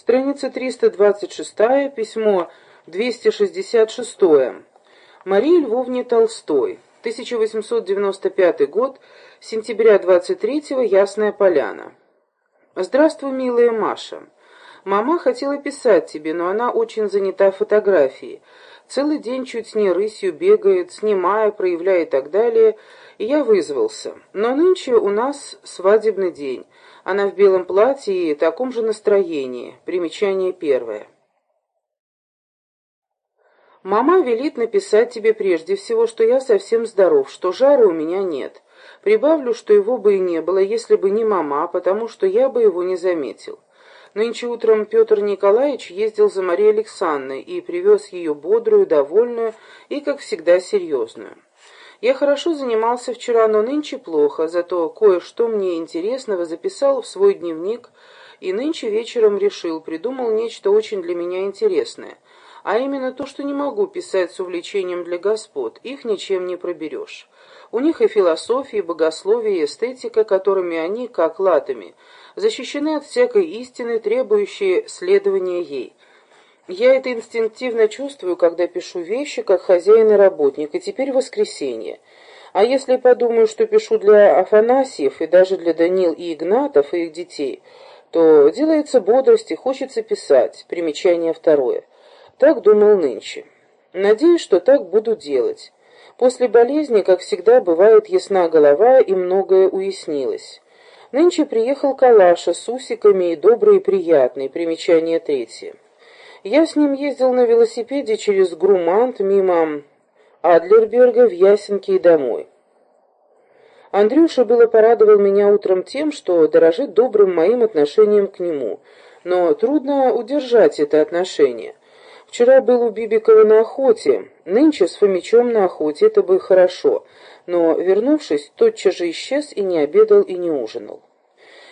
Страница 326, письмо 266. Марии Львовне Толстой. 1895 год, сентября 23-го, Ясная Поляна. Здравствуй, милая Маша. Мама хотела писать тебе, но она очень занята фотографией. Целый день чуть не рысью бегает, снимая, проявляя и так далее, и я вызвался. Но нынче у нас свадебный день. Она в белом платье и таком же настроении. Примечание первое. Мама велит написать тебе прежде всего, что я совсем здоров, что жара у меня нет. Прибавлю, что его бы и не было, если бы не мама, потому что я бы его не заметил. Нынче утром Петр Николаевич ездил за Марией Александровной и привез ее бодрую, довольную и, как всегда, серьезную. Я хорошо занимался вчера, но нынче плохо, зато кое-что мне интересного записал в свой дневник и нынче вечером решил, придумал нечто очень для меня интересное — а именно то, что не могу писать с увлечением для господ, их ничем не проберешь. У них и философия, и богословие, и эстетика, которыми они, как латами, защищены от всякой истины, требующей следования ей. Я это инстинктивно чувствую, когда пишу вещи, как хозяин и работник, и теперь воскресенье. А если подумаю, что пишу для Афанасьев и даже для Данил и Игнатов и их детей, то делается бодрость и хочется писать. Примечание второе. Так думал нынче. Надеюсь, что так буду делать. После болезни, как всегда, бывает ясна голова и многое уяснилось. Нынче приехал Калаша с усиками и добрый и приятный, примечание третье. Я с ним ездил на велосипеде через Грумант мимо Адлерберга в Ясенки и домой. Андрюша было порадовал меня утром тем, что дорожит добрым моим отношением к нему, но трудно удержать это отношение. Вчера был у Бибикова на охоте, нынче с Фомичом на охоте, это бы хорошо, но, вернувшись, тотчас же исчез и не обедал и не ужинал.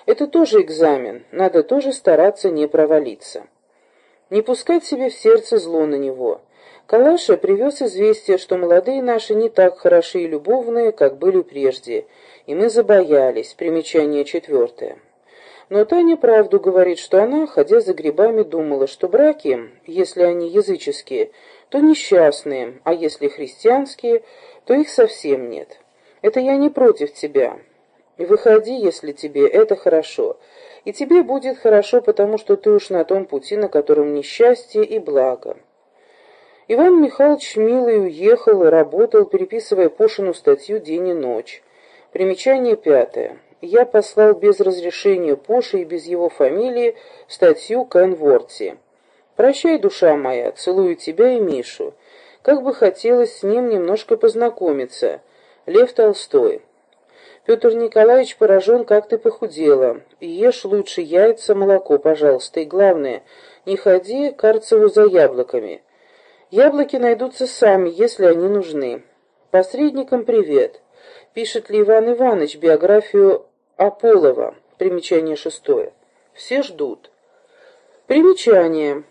Это тоже экзамен, надо тоже стараться не провалиться. Не пускать себе в сердце зло на него. Калаша привез известие, что молодые наши не так хороши и любовные, как были прежде, и мы забоялись, примечание четвертое. Но Таня правду говорит, что она, ходя за грибами, думала, что браки, если они языческие, то несчастные, а если христианские, то их совсем нет. Это я не против тебя. Выходи, если тебе это хорошо. И тебе будет хорошо, потому что ты уж на том пути, на котором несчастье и благо. Иван Михайлович милый уехал и работал, переписывая Пушину статью «День и ночь». Примечание пятое я послал без разрешения Поши и без его фамилии статью к Энворти. «Прощай, душа моя, целую тебя и Мишу. Как бы хотелось с ним немножко познакомиться. Лев Толстой». Петр Николаевич поражен, как ты похудела. Ешь лучше яйца, молоко, пожалуйста. И главное, не ходи Карцеву за яблоками. Яблоки найдутся сами, если они нужны. Посредникам привет. Пишет ли Иван Иванович биографию Аполлова. Примечание шестое. Все ждут. Примечание.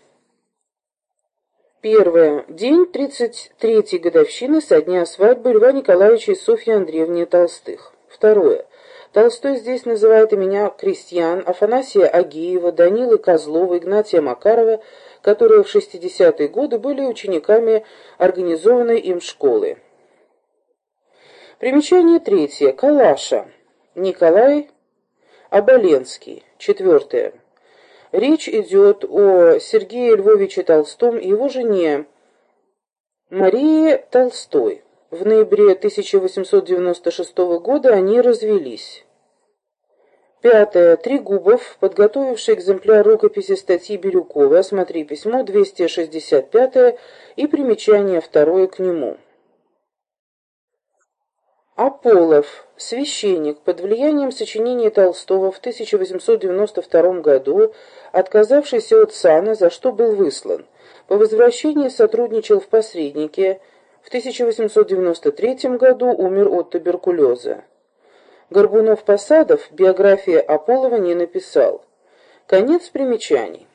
Первое. День 33-й годовщины со дня свадьбы Льва Николаевича и Софьи Андреевны Толстых. Второе. Толстой здесь называет имена крестьян Афанасия Агиева, Данилы Козлова, Игнатия Макарова, которые в 60-е годы были учениками организованной им школы. Примечание третье. Калаша. Николай Оболенский. Четвертое. Речь идет о Сергее Львовиче Толстом и его жене Марии Толстой. В ноябре 1896 года они развелись. Пятое. Трегубов, подготовивший экземпляр рукописи статьи Бирюкова, смотри письмо 265 и примечание второе к нему. Аполлов, священник, под влиянием сочинений Толстого в 1892 году, отказавшийся от сана, за что был выслан. По возвращении сотрудничал в посреднике, в 1893 году умер от туберкулеза. Горбунов-Посадов биография Аполлова не написал. Конец примечаний.